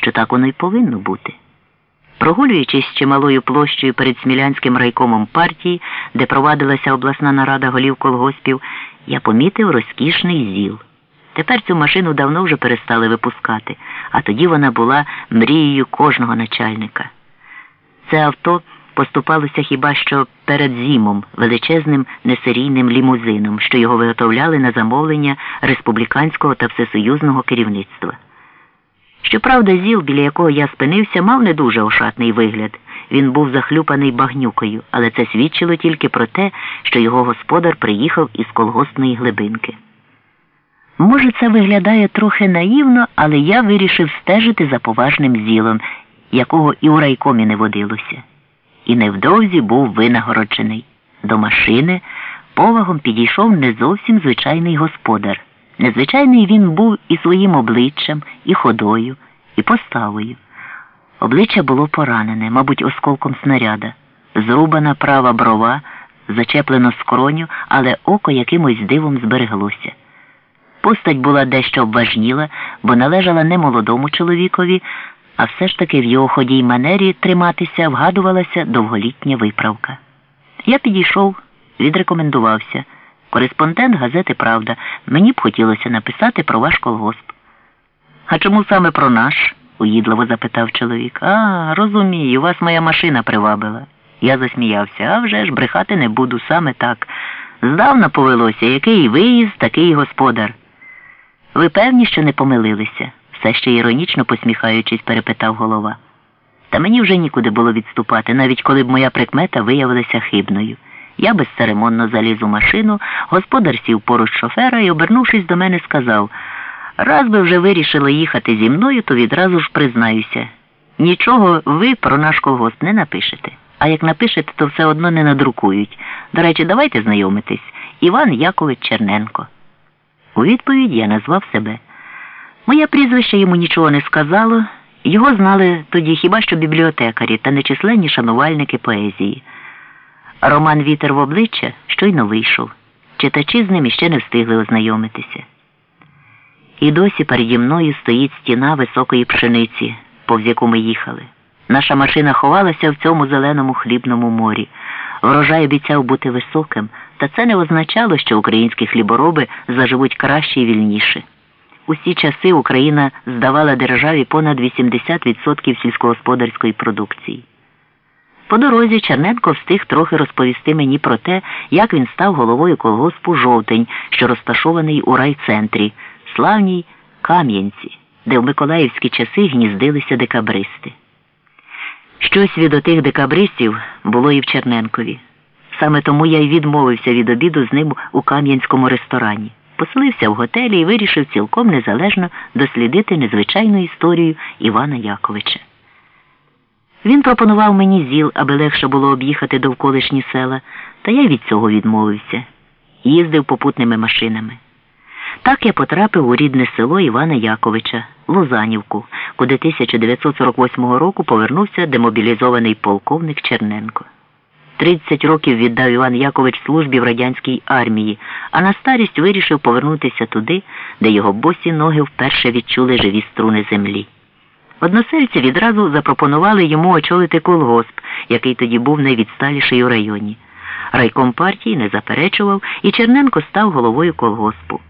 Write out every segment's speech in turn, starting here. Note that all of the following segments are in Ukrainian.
що так воно й повинно бути. Прогулюючись чималою площею перед Смілянським райкомом партії, де провадилася обласна нарада голів колгоспів, я помітив розкішний зіл. Тепер цю машину давно вже перестали випускати, а тоді вона була мрією кожного начальника. Це авто поступалося хіба що перед зімом, величезним несерійним лімузином, що його виготовляли на замовлення республіканського та всесоюзного керівництва. Щоправда, зіл, біля якого я спинився, мав не дуже ошатний вигляд. Він був захлюпаний багнюкою, але це свідчило тільки про те, що його господар приїхав із колгоспної глибинки. Може, це виглядає трохи наївно, але я вирішив стежити за поважним зілом, якого і у райкомі не водилося. І невдовзі був винагороджений. До машини повагом підійшов не зовсім звичайний господар. Незвичайний він був і своїм обличчям, і ходою, і поставою. Обличчя було поранене, мабуть, осколком снаряда, зрубана права брова, зачеплено скроню, але око якимось дивом збереглося. Постать була дещо обважніла, бо належала не молодому чоловікові, а все ж таки в його ході й манері триматися вгадувалася довголітня виправка. Я підійшов, відрекомендувався. Кореспондент газети Правда. Мені б хотілося написати про ваш колгосп. А чому саме про наш? уїдливо запитав чоловік. А, розумію, вас моя машина привабила. Я засміявся, а вже ж брехати не буду саме так. Здавна повелося, який виїзд, такий господар. Ви певні, що не помилилися? все ще іронічно посміхаючись, перепитав голова. Та мені вже нікуди було відступати, навіть коли б моя прикмета виявилася хибною. Я безцеремонно заліз у машину, господар сів поруч шофера і, обернувшись до мене, сказав раз би вже вирішили їхати зі мною, то відразу ж признаюся. Нічого ви про наш колгосп не напишете. А як напишете, то все одно не надрукують. До речі, давайте знайомитись. Іван Якович Черненко. У відповідь я назвав себе. Моє прізвище йому нічого не сказало. Його знали тоді хіба що бібліотекарі та нечисленні шанувальники поезії. Роман Вітер в обличчя щойно вийшов. Читачі з ним іще не встигли ознайомитися. І досі переді мною стоїть стіна високої пшениці, повз яку ми їхали. Наша машина ховалася в цьому зеленому хлібному морі. Врожай обіцяв бути високим, та це не означало, що українські хлібороби заживуть краще і вільніше. Усі часи Україна здавала державі понад 80% сільськогосподарської продукції. По дорозі Черненко встиг трохи розповісти мені про те, як він став головою колгоспу жовтень, що розташований у райцентрі, славній Кам'янці, де в Миколаївські часи гніздилися декабристи. Щось від отих декабристів було і в Черненкові. Саме тому я й відмовився від обіду з ним у Кам'янському ресторані. Поселився в готелі і вирішив цілком незалежно дослідити незвичайну історію Івана Яковича. Він пропонував мені зіл, аби легше було об'їхати довколишні села, та я від цього відмовився. Їздив попутними машинами. Так я потрапив у рідне село Івана Яковича, Лозанівку, куди 1948 року повернувся демобілізований полковник Черненко. 30 років віддав Іван Якович службі в радянській армії, а на старість вирішив повернутися туди, де його босі ноги вперше відчули живі струни землі. Односельці відразу запропонували йому очолити колгосп, який тоді був найвідсталіший у районі. Райком партії не заперечував, і Черненко став головою колгоспу.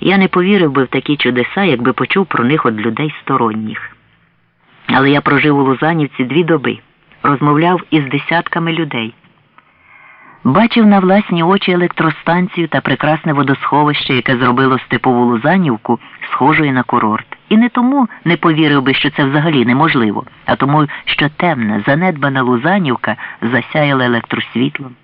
Я не повірив би в такі чудеса, якби почув про них від людей сторонніх. Але я прожив у Лузанівці дві доби, розмовляв із десятками людей. Бачив на власні очі електростанцію та прекрасне водосховище, яке зробило степову Лузанівку схожою на курорт. І не тому не повірив би, що це взагалі неможливо, а тому, що темна, занедбана Лузанівка засяяла електросвітлом.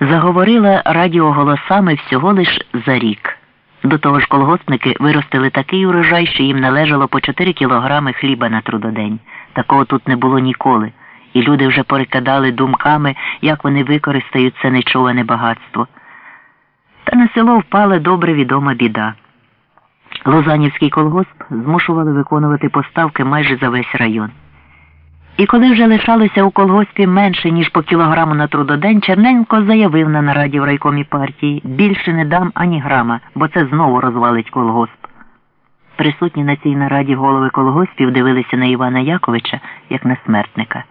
Заговорила радіоголосами всього лиш за рік. До того ж колгоспники виростили такий урожай, що їм належало по 4 кілограми хліба на трудодень. Такого тут не було ніколи, і люди вже перекидали думками, як вони використають це нечуване багатство. Та на село впала добре відома біда. Лозанівський колгосп змушували виконувати поставки майже за весь район. І коли вже лишалося у колгоспі менше, ніж по кілограму на трудодень, Черненко заявив на нараді в райкомі партії більше не дам ані грама, бо це знову розвалить колгосп. Присутні на цій нараді голови колгоспів дивилися на Івана Яковича як на смертника.